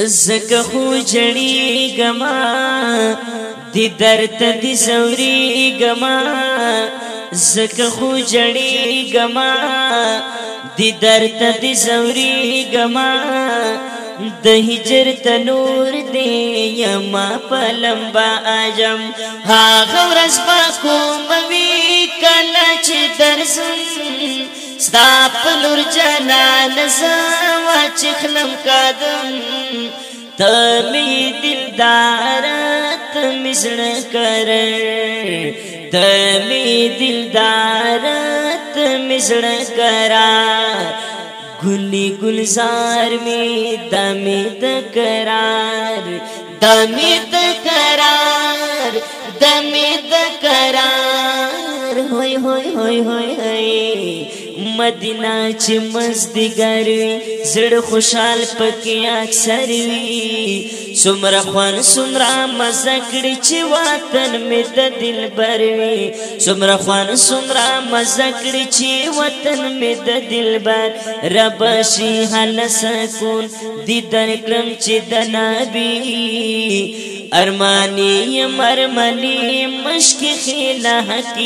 زکه خو جړی گما دی درد دی زوري گما زکه خو جړی گما دی درد دی زوري گما د هجر تنور دی یما پلمبا اجم ها غورز با کوم وی کله چې درسم ستا په لور جنان زوا شخنم قدم تمی دلدار تمی زړه کر تمی دلدار تمی زړه کرا گلی گلزار می دمی دکرار دمی دکرار دمی دکرار ہوئی ہوئی ہوئی ہوئی ہوئی مدینه چې مزدګر وي زړه خوشحال پکې اکثر وي څومره خوان څومره مزه کړي چې وطن مې د دلبر وي څومره خوان څومره مزه کړي چې وطن مې د دلبر رب شي حل سکون دیدن کړم چې د نبی ارمانی مرملی مشک خیله حقی